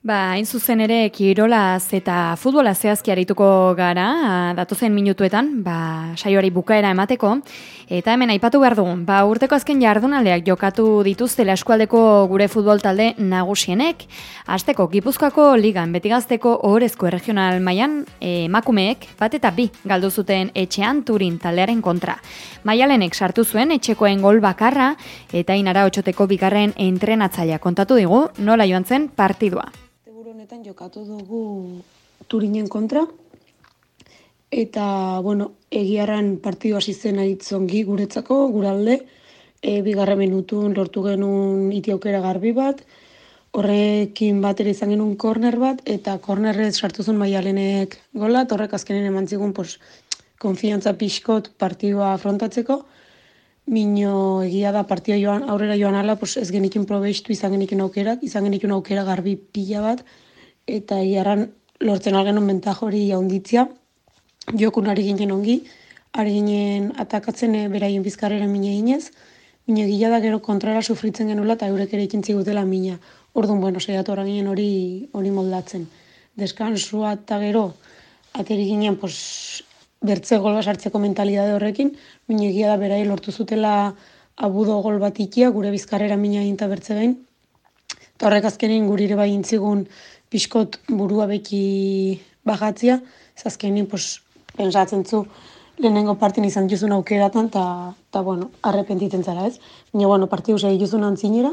Ba, hain zuzen ere, kirolaz eta futbola zehazki arituko gara, datozen minutuetan, ba, saioari bukaera emateko. Eta hemen aipatu behar dugun, ba, urteko azken jardunaldeak jokatu dituztela eskualdeko gure futbol talde nagusienek. Azteko, Gipuzkoako ligan, betigazteko ohorezko regional maian, emakumeek bat eta bi galdu zuten etxean turin taldearen kontra. Maialenek sartu zuen etxekoen gol bakarra, eta inara otxoteko bigarren entrenatzaia kontatu digu, nola joan zen partidua honetan jokatu dugu Turinen kontra. Eta, bueno, egiarran partidu hasi zen aritzongi guretzako, guralde, e, bigarren minutun lortu genuen iti garbi bat, horrekin bat ere izan genuen korner bat, eta kornerrez sartu zuen maialenek gola, horrek azkenen eman zigun, pos, konfiantza pixkot partidua afrontatzeko, Mino egia da partia joan, aurrera joan ala, pues ez genikin probeistu izan genikin aukerak, izan genikin aukera garbi pila bat, eta iarran lortzen algen menta jori jaunditzia. Jokun ari ginen ongi, ari ginen atakatzen e, beraien bizkarrera mine inez, mine gila da gero kontrara sufritzen genula eta eurek ere ikin zigutela mina. Orduan, bueno, saiatu ginen hori hori moldatzen. Deskansua eta gero, ateri ginen, pos, bertze gol basartzeko mentalidade horrekin, mine gila da berai lortu zutela abudo gol bat ikia, gure bizkarrera mina inta bertze behin. Eta horrek azkenin gurire bai intzigun pixkot burua beki bajatzia, zazkenin, pos, pensatzen zu, lehenengo partin izan juzun aukeratan, eta, bueno, arrepentiten zara ez. Baina, bueno, partidu zei juzun antzinera,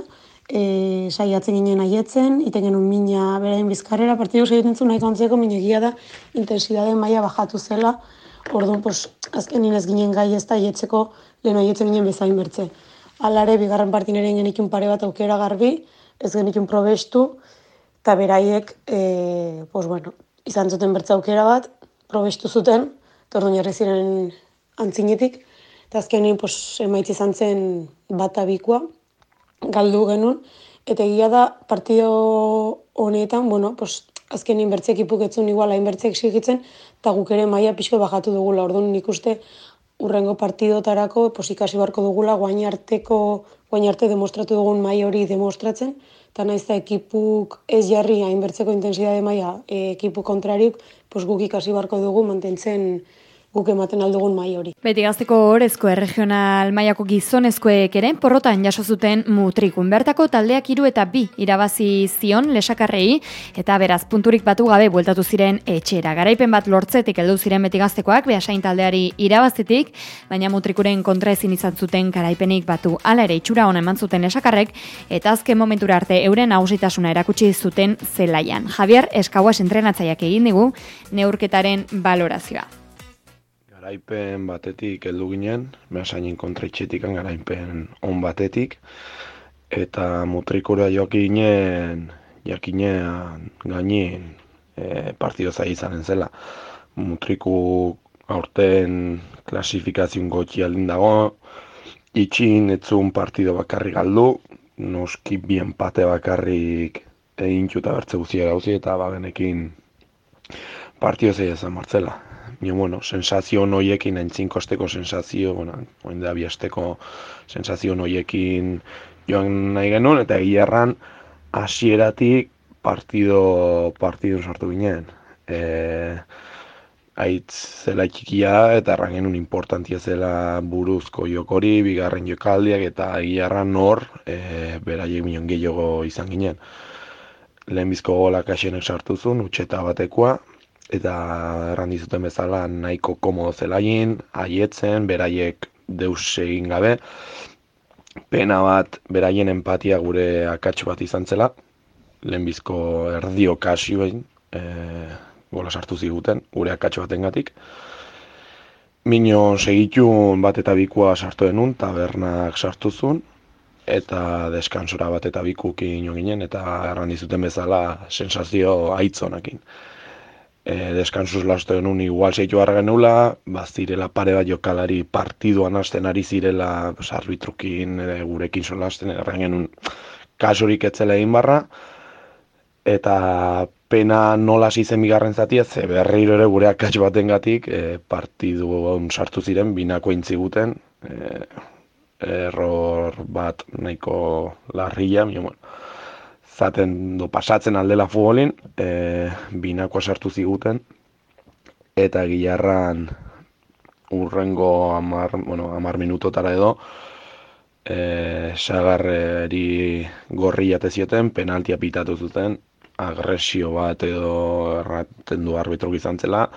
e, saiatzen ginen aietzen, iten genuen mina berain bizkarrera, partidu zei juzun nahi kontzeko, mina egia da, intensidade maila bajatu zela, orduan, pos, azken ez ginen gai ez da aietzeko, lehen aietzen ginen bezain bertze. Alare, bigarren partineren genikun pare bat aukera garbi, ez genikun probestu, eta beraiek, e, pues bueno, izan zuten bertza aukera bat, probestu zuten, eta orduan jarri ziren antzinetik, eta azkenin pues, emaitz izan zen bat abikua, galdu genuen, eta egia da partido honetan, bueno, pues, azkenin bertzek ipuketzun igual hain bertzek sigitzen, eta guk ere maia pixko bajatu dugula, orduan nik uste urrengo partidotarako, pues, ikasi barko dugula, guain arteko, guain arte demostratu dugun mai hori demostratzen, eta naiz da ekipuk ez jarri hainbertzeko intensidade maila e, ekipu kontrariuk, pues guk ikasi barko dugu mantentzen guk ematen aldugun mai hori. Beti gazteko horrezko erregional mailako gizonezkoek ere, porrotan jaso zuten mutrikun. Bertako taldeak hiru eta bi irabazi zion lesakarrei, eta beraz punturik batu gabe bueltatu ziren etxera. Garaipen bat lortzetik heldu ziren beti gaztekoak, behasain taldeari irabazitik, baina mutrikuren kontra ezin izan zuten garaipenik batu ala ere itxura hona eman zuten lesakarrek, eta azken momentura arte euren hausitasuna erakutsi zuten zelaian. Javier Eskauas entrenatzaiak egin digu neurketaren valorazioa garaipen batetik heldu ginen, behasainen kontra itxetikan garaipen on batetik, eta mutrikura joak ginen, jakinean gainin e, partido zai izanen zela. Mutriku aurten klasifikazion gotxi aldin dago, itxin etzun partido bakarrik galdu, noski bien pate bakarrik egin txuta bertze guzia gauzi eta bagenekin partido zai izan martzela. Ni bueno, sensazio hoiekin aintzin kosteko sensazio, bueno, orain da biasteko sensazio hoiekin joan nahi genuen eta egiarran hasieratik partido partido sartu ginen. Eh aitz zela txikia eta erran genuen importantia zela buruzko jokori, bigarren jokaldiak eta egiarran nor e, beraiek minon gehiago izan ginen. Lehenbizko golak asenek sartu zuen, utxeta batekoa, eta erran dizuten bezala nahiko komodo zelain, haietzen, beraiek deus egin gabe, pena bat beraien empatia gure akatsu bat izan zela, lehenbizko erdi okasioen, e, gola sartu ziguten, gure akatsu baten gatik. Mino segitun bat eta bikua sartu denun, tabernak sartu zuen, eta deskansora bat eta bikukin ginen, eta erran dizuten bezala sensazio aitzonakin e, deskansuz lasto genuen igual zeitu harra genuela, bazirela pare bat jokalari partiduan hasten ari zirela arbitrukin, e, gurekin solasten, erren genuen kasurik etzela egin barra, eta pena nola zizen bigarren zatia, ze berriro ere gure akats baten gatik, e, partidu sartu ziren, binako intziguten, e, error bat nahiko larria, bueno, zaten do pasatzen aldela futbolin, e, binakoa sartu ziguten, eta gilarran urrengo amar, bueno, amar minutotara edo, e, sagarreri gorri jate zioten, penaltia pitatu zuten, agresio bat edo erraten du arbitrok izan zela,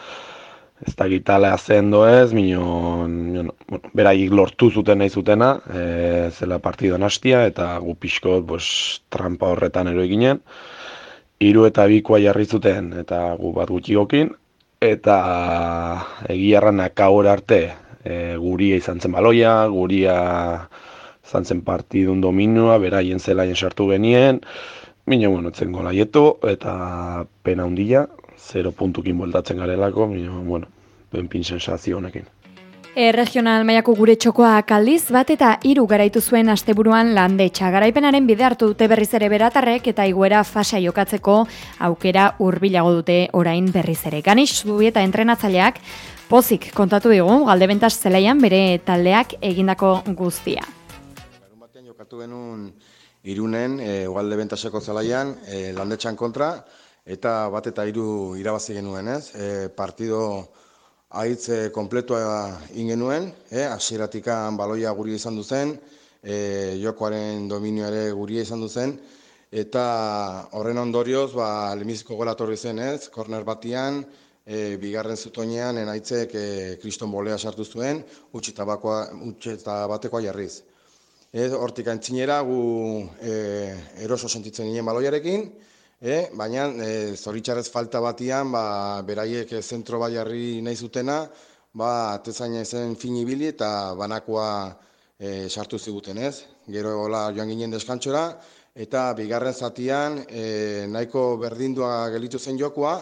ez da gitala zen ez, bueno, beraik lortu zuten nahi zutena, e, zela partido hastia eta gu pixko pues, trampa horretan ero eginen. Hiru eta bikoa jarri zuten eta gu bat gutxi eta egiarran akaur arte e, guria izan zen baloia, guria izan zen partidun dominua, beraien zelaien sartu genien, Mine, bueno, zen gola eta pena hundila, 0 puntukin boltatzen garelako, mine, bueno, benpin sensazio honekin. E, regional maiako gure txokoa kaldiz bat eta hiru garaitu zuen asteburuan lande garaipenaren bide hartu dute berriz ere beratarrek eta iguera fasa jokatzeko aukera hurbilago dute orain berriz ere. Ganix eta entrenatzaileak pozik kontatu digu galdebentas zelaian bere taldeak egindako guztia. Garun batean jokatu genuen irunen, e, ugalde bentaseko zelaian, e, landetxan kontra, eta bat eta hiru irabazi genuen, ez? E, partido haitz e, kompletua ingenuen, e, asiratikan baloia guri izan duzen, e, jokoaren dominio ere guri izan duzen, eta horren ondorioz, ba, lemiziko gola torri zen, ez? Korner batian, e, bigarren zutoinean, enaitzek e, kriston bolea sartu zuen, utxeta batekoa jarriz. Ez, hortik antzinera gu e, eroso sentitzen ginen baloiarekin, e, baina e, zoritxarrez falta batian, ba, beraiek zentro bai jarri nahi zutena, ba, atezaina ezen finibili eta banakoa e, sartu ziguten ez. Gero hola joan ginen deskantxora, eta bigarren zatian e, nahiko berdindua gelitu zen jokoa,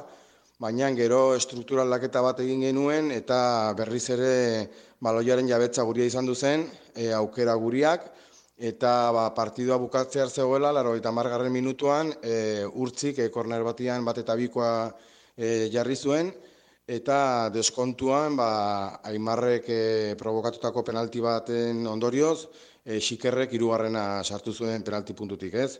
baina gero struktural laketa bat egin genuen eta berriz ere baloiaren jabetza guria izan duzen, e, aukera guriak, eta ba, partidua bukatzea zegoela, laro eta margarren minutuan, e, urtzik, e, korner batian bat eta bikoa e, jarri zuen, eta deskontuan, ba, aimarrek e, provokatutako penalti baten ondorioz, e, xikerrek irugarrena sartu zuen penalti puntutik ez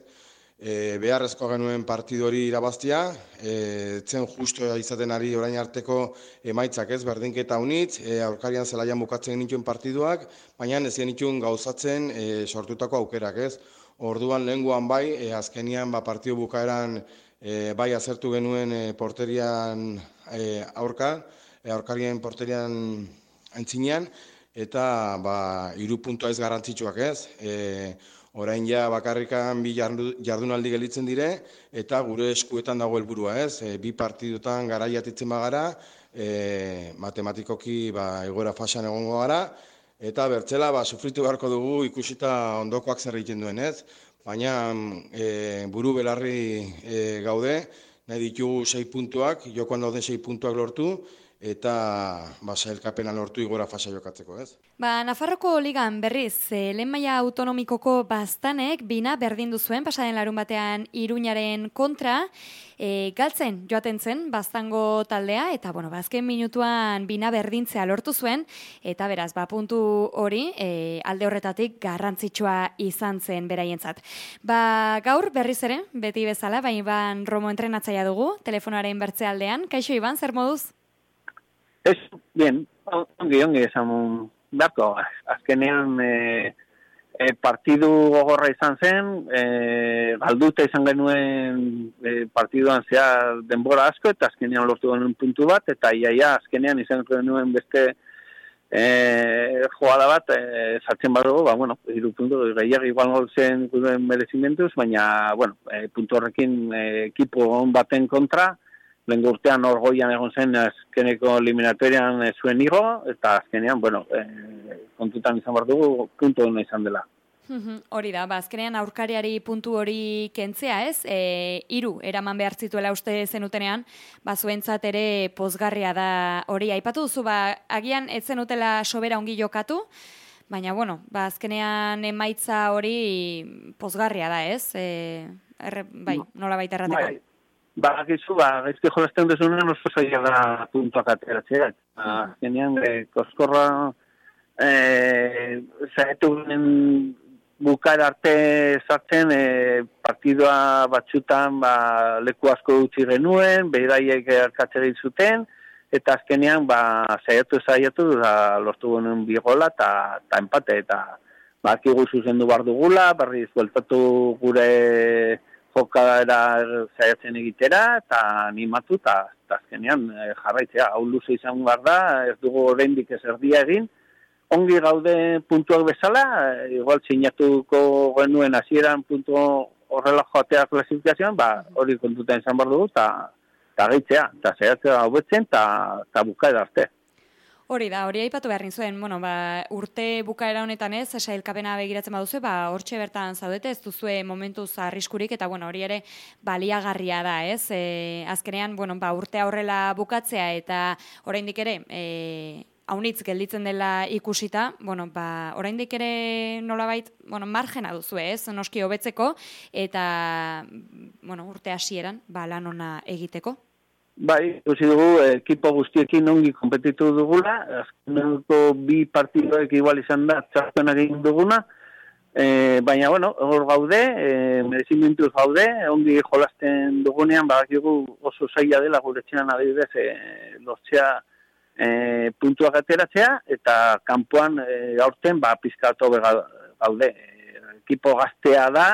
e, beharrezko genuen partidori irabaztia, e, zen justu izaten ari orain arteko emaitzak ez, berdinketa unitz, e, aurkarian zelaian bukatzen nituen partiduak, baina ez nituen gauzatzen e, sortutako aukerak ez. Orduan lehenguan bai, e, azkenian ba, partidu bukaeran e, bai azertu genuen e, porterian e, aurka, e, aurkarien porterian antzinean, eta ba, iru puntua ez garantzitsuak ez. E, orain ja bakarrikan bi jardunaldi gelitzen dire, eta gure eskuetan dago helburua ez, e, bi partidutan garaiatitzen bagara, e, matematikoki ba, egoera fasan egongo gara, eta bertzela ba, sufritu beharko dugu ikusita ondokoak zer egiten duen ez, baina e, buru belarri e, gaude, nahi ditugu sei puntuak, jokoan dauden sei puntuak lortu, eta ba, sailkapena lortu igora fasa jokatzeko, ez? Ba, Nafarroko ligan berriz, e, lehen maia autonomikoko bastanek bina berdin duzuen, pasaden larun batean iruñaren kontra, e, galtzen joaten zen bastango taldea, eta bueno, bazken ba, minutuan bina berdintzea lortu zuen, eta beraz, ba, puntu hori e, alde horretatik garrantzitsua izan zen beraientzat. Ba, gaur berriz ere, beti bezala, baina Iban Romo entrenatzaia dugu, telefonoaren bertze aldean. Kaixo, Iban, zer moduz? Ez, bien, ongi, ongi, esan beharko, azkenean e, e, partidu gogorra izan zen, e, galduta izan genuen e, partiduan zea denbora asko, eta azkenean lortu genuen puntu bat, eta iaia azkenean izan genuen beste e, joada bat, e, zartzen badugu, ba, bueno, iru puntu, gehiago igual zen merezimentuz, baina, bueno, e, puntu horrekin e, ekipo baten kontra, lehen urtean orgoian egon zen azkeneko eliminatorian zuen higo, eta azkenean, bueno, e, kontutan izan behar dugu, puntu hona izan dela. Hori da, ba, azkenean aurkariari puntu hori kentzea ez, e, iru, eraman behar zituela uste zenutenean, ba, zuentzat ere pozgarria da hori, aipatu duzu, ba, agian ez zenutela sobera ongi jokatu, baina, bueno, ba, azkenean emaitza hori pozgarria da ez, e, erre, bai, nola baita errateko. Bai, Ba, gizu, ba, gaizki jolazten desunen oso zaila da puntuak ateratzea. Ba, genean, e, koskorra e, zaetu ginen bukar arte sartzen e, partidua batxutan ba, leku asko utzi genuen, behiraiek erkatzera zuten, eta azkenean ba, saiatu saiatu da, lortu genuen bigola eta empate, eta ba, akigu zuzendu bar dugula, berri zueltatu gure jokadera saiatzen egitera, eta animatu, eta azkenean e, jarraitzea, hau luze izan behar da, ez dugu oraindik ez erdia egin, ongi gaude puntuak bezala, igual sinatuko genuen hasieran puntu horrela joatea klasifikazioan, ba, hori kontuta izan behar dugu, eta ta gaitzea, eta zehatzea hobetzen, eta bukaera arte. Hori da, hori aipatu beharrin zuen, bueno, ba, urte bukaera honetan ez, sailkapena begiratzen baduzu, ba, hortxe bertan zaudete, ez duzue momentuz arriskurik, eta bueno, hori ere baliagarria da, ez? E, azkenean, bueno, ba, urte aurrela bukatzea, eta oraindik ere, e, haunitz gelditzen dela ikusita, bueno, ba, oraindik ere nolabait, bueno, margena duzu ez, noski hobetzeko eta, bueno, urte hasieran, ba, lan ona egiteko. Bai, ikusi dugu, ekipo guztiekin ongi kompetitu dugula, azkeneko bi partidoek igual izan da, txartzen egin duguna, e, baina, bueno, hor gaude, e, merezimentuz gaude, ongi jolasten dugunean, badakigu oso zaila dela gure txinan adibidez, e, lortzea, e, puntuak ateratzea, eta kanpoan e, aurten ba, pizkatu gaude. E, ekipo gaztea da,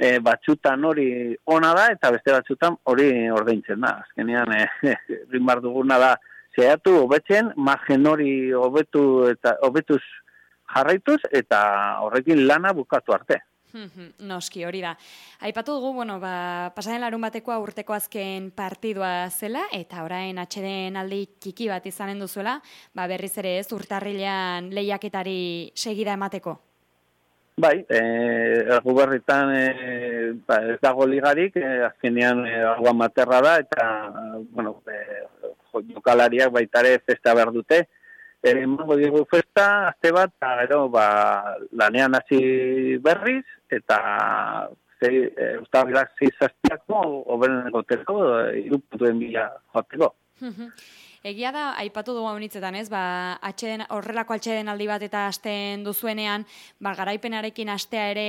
e, batxutan hori ona da, eta beste batxutan hori ordaintzen da. Azkenean, e, rimbar duguna da, zehatu, hobetzen, margen hori hobetu eta hobetuz jarraituz, eta horrekin lana bukatu arte. Noski, hori da. Aipatu dugu, bueno, ba, pasaren larun batekoa urteko azken partidua zela, eta orain atxeden aldi txiki bat izanen duzuela, ba, berriz ere ez urtarrilean lehiaketari segida emateko? Bai, e, guberritan e, ba, ez dago ligarik, e, azkenean e, agua materra da, eta, bueno, e, jokalariak baitare festa behar dute, emango digu festa, azte bat, eta gero, ba, lanean hasi berriz, eta zei, e, ustabilak zizaztiako, oberen egoteko, iruputuen bila joateko. Egia da, aipatu dugu honitzetan ez, ba, atxeden, horrelako atxeden aldi bat eta asten duzuenean, ba, garaipenarekin astea ere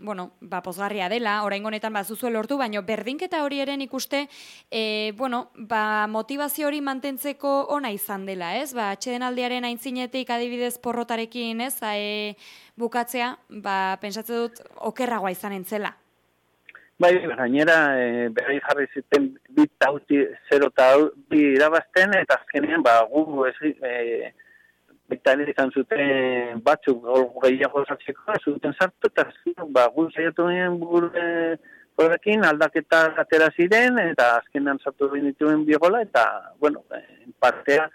bueno, ba, pozgarria dela, orain honetan ba, zuzue lortu, baina berdinketa hori eren ikuste, e, bueno, ba, motivazio hori mantentzeko ona izan dela, ez? Ba, atxeden aldiaren aintzinetik adibidez porrotarekin, ez? E, bukatzea, ba, pentsatze dut, okerragoa izan entzela. Bai, gainera, e, berri jarri ziten bit tauti, zero eta bi irabazten, eta azkenean, ba, gu, ez, e, Eta izan zuten batzuk gehiago sartzeko, zuten sartu, eta ba, gu zaiatu gure horrekin aldaketa atera ziren, eta azkenan sartu dituen biogola, eta, bueno, partea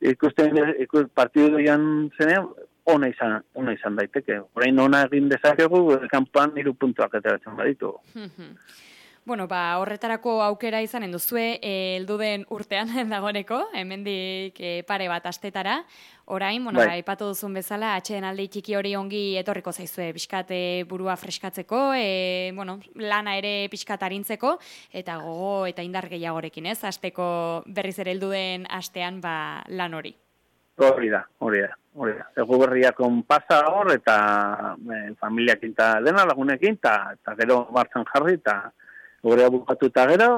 ikusten ikus, partidu duan zenean, ona izan, ona izan daiteke. Horain ona egin dezakegu, kanpoan iru puntuak ateratzen baditu. Bueno, ba, horretarako aukera izanen duzue, eh, heldu den urtean dagoeneko, hemendik e, pare bat astetara. Orain, bueno, bai. ipatu duzun bezala, atxeden alde txiki hori ongi etorriko zaizue, pixkate burua freskatzeko, e, bueno, lana ere pixkat arintzeko, eta gogo eta indar gehiagorekin, ez? Asteko berriz ere heldu den astean ba, lan hori. Hori da, hori da. Ego berriakon pasa hor, eta e, familiakin eta dena lagunekin, eta gero martzan jarri, eta gure bukatu eta gero,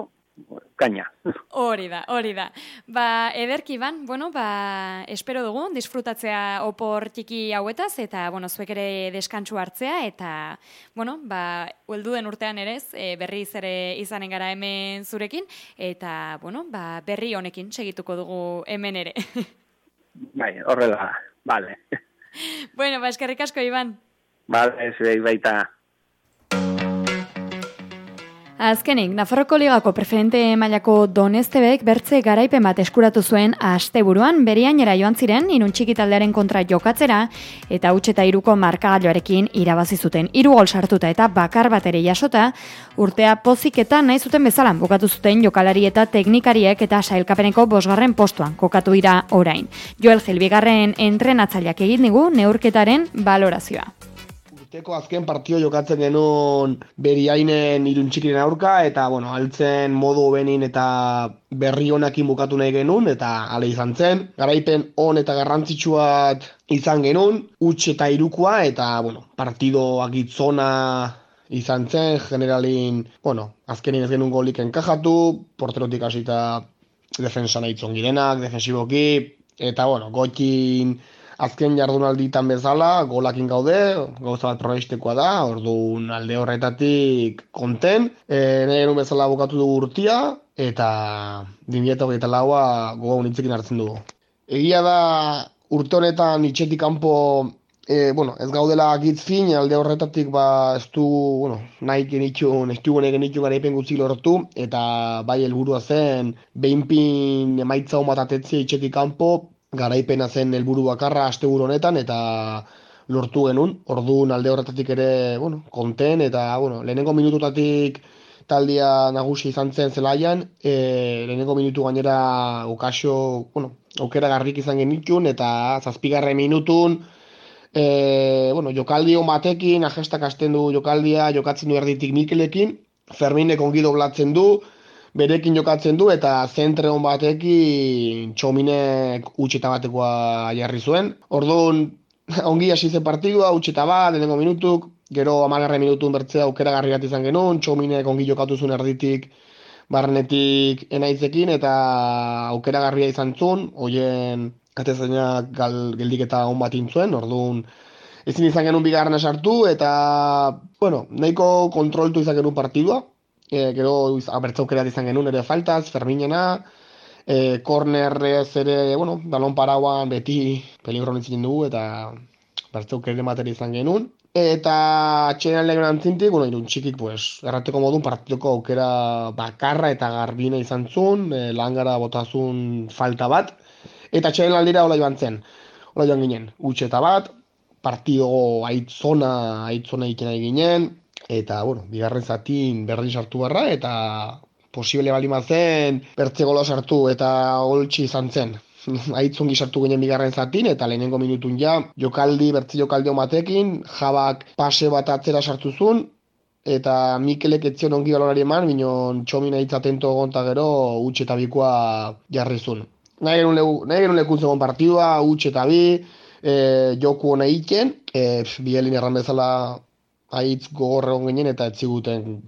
kaina. Hori da, hori da. Ba, ederki ban, bueno, ba, espero dugu, disfrutatzea opor txiki hauetaz, eta, bueno, zuek ere deskantsu hartzea, eta, bueno, ba, hueldu den urtean ere, e, berri ere izanen gara hemen zurekin, eta, bueno, ba, berri honekin segituko dugu hemen ere. bai, horrela, bale. bueno, ba, eskerrik asko, Iban. Bale, zure, baita. Azkenik, Nafarroko Ligako preferente mailako Donestebek bertze garaipen bat eskuratu zuen asteburuan beriainera joan ziren inun taldearen kontra jokatzera eta utxe eta iruko markagailoarekin irabazi zuten. Hiru gol sartuta eta bakar bat ere jasota, urtea pozik eta nahi zuten bezalan bukatu zuten jokalari eta teknikariek eta sailkapeneko bosgarren postuan kokatu dira orain. Joel Gilbigarren entrenatzaileak egin digu neurketaren balorazioa urteko azken partio jokatzen genuen beriainen iruntxikiren aurka, eta, bueno, altzen modu benin eta berri honakin bukatu nahi genuen, eta ale izan zen. Garaipen on eta garrantzitsuat izan genuen, utx eta irukua, eta, bueno, partido agitzona izan zen, generalin, bueno, azkenin ez genuen golik enkajatu, porterotik hasita defensa nahi zongirenak, defensiboki, eta, bueno, gotin azken jardunalditan bezala, golakin gaude, gauza bat probestekoa da, orduan alde horretatik konten, e, nahi bezala bukatu dugu urtia, eta dimieta hori eta laua goga unitzekin hartzen dugu. Egia da, urte honetan itxetik kanpo e, bueno, ez gaudela gitz fin, alde horretatik ba, ez du, bueno, nahi genitxu, ez du genitxu gara gutzi lortu, eta bai helburua zen, behinpin emaitza hon bat atetzia itxetik kanpo, garaipena zen helburu bakarra asteburu honetan eta lortu genuen. Orduan alde horretatik ere, bueno, konten eta bueno, lehenengo minututatik taldia nagusi izan zen zelaian, e, lehenengo minutu gainera okasio, bueno, aukera garrik izan genitun eta zazpigarre minutun e, bueno, jokaldi hon batekin, ajestak asten du jokaldia, jokatzen du erditik Mikelekin, Ferminek ongi doblatzen du, berekin jokatzen du eta zentre hon batekin txominek utxeta batekoa jarri zuen. Orduan, ongi hasi zen partidua, utxeta bat, denengo minutuk, gero amagarre minutun bertzea aukera garri bat izan genuen, txominek ongi jokatu zuen erditik barnetik enaitzekin eta aukera garria izan zuen, hoien katezainak gal, geldik eta hon bat intzuen, orduan, ezin izan genuen bigarren sartu eta, bueno, nahiko kontroltu izan genuen partidua, e, gero abertzaukera izan genuen ere faltaz, Ferminena, e, kornerrez ere, bueno, balon parauan beti peligro nintzen dugu, eta abertzaukera ere izan genuen. Eta txenean lehen antzintik, bueno, irun txikik, pues, errateko modun partituko aukera bakarra eta garbina izan zuen, e, langara botazun falta bat, eta txenean aldira hola joan zen, hola joan ginen, utxe bat, partido aitzona, aitzona ikena ginen, eta, bueno, bigarren zatin berdin sartu barra, eta posible bali mazen, bertze gola sartu, eta holtsi izan zen. Aitzun sartu ginen bigarren zatin, eta lehenengo minutun ja, jokaldi, bertze jokaldi omatekin, jabak pase bat atzera sartu zuen, eta Mikelek etzion ongi balonari eman, minon txomina aitzatentu gonta gero, utxe eta bikoa jarri zuen. Nahi genuen lekun zegoen partidua, utxe eta bi, e, joku hona iken, e, bielin erran bezala haitz gogorre egon ginen eta etziguten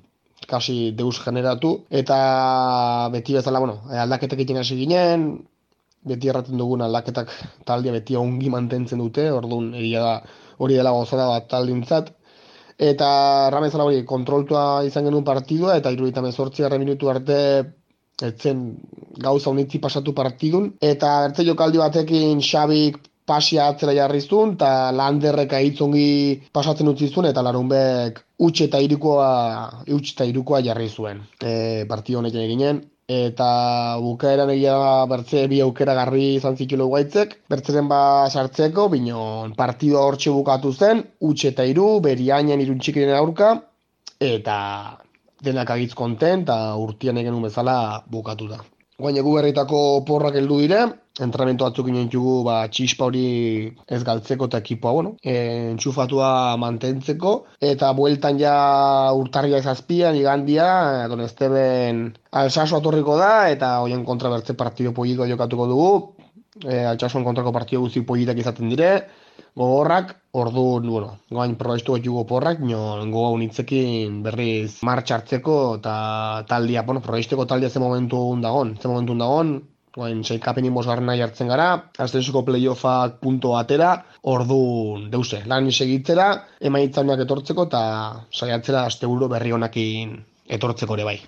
kasi deus generatu. Eta beti bezala, bueno, aldaketak egiten hasi ginen, beti erraten dugun aldaketak taldia beti ongi mantentzen dute, orduan egia da hori dela gozada bat taldintzat. Eta ramezala hori kontroltua izan genuen partidua, eta iruditan ezortzi minutu arte etzen gauza honitzi pasatu partidun. Eta bertze jokaldi batekin Xabik pasia atzera jarriztun, eta landerreka hitzongi pasatzen utzi zuen, eta larunbek utxe eta irukoa, utxe eta irukoa jarri zuen. E, partio honek eginen, eta bukaeran egia bertze bi aukera garri izan zitulo guaitzek, bertzeren ba sartzeko, binon partidua hortxe bukatu zen, utxe eta iru, beriainen iruntxikiren aurka, eta denak agitz konten, eta urtian egen bezala bukatu da. Guain egu berritako porrak heldu dire, entrenamentu batzuk inoen jugu, ba, txispa hori ez galtzeko eta ekipoa, bueno, e, entxufatua mantentzeko, eta bueltan ja urtarria ezazpian, igandia, don Esteben alsaso atorriko da, eta hoien kontra bertze partido polito jokatuko dugu, e, alsasoen kontrako partido guzti politak izaten dire, gogorrak, ordu, bueno, goain probestu jugo porrak, nio goga unitzekin berriz martxartzeko eta taldia, bueno, probesteko taldia ze momentu undagon, ze momentu undagon, goain seikapen inbosgarren nahi hartzen gara, astensuko playoffak punto atera, ordu deuse, lan segitzera, emaitzaunak etortzeko eta saiatzera aste berri honakin etortzeko ere bai.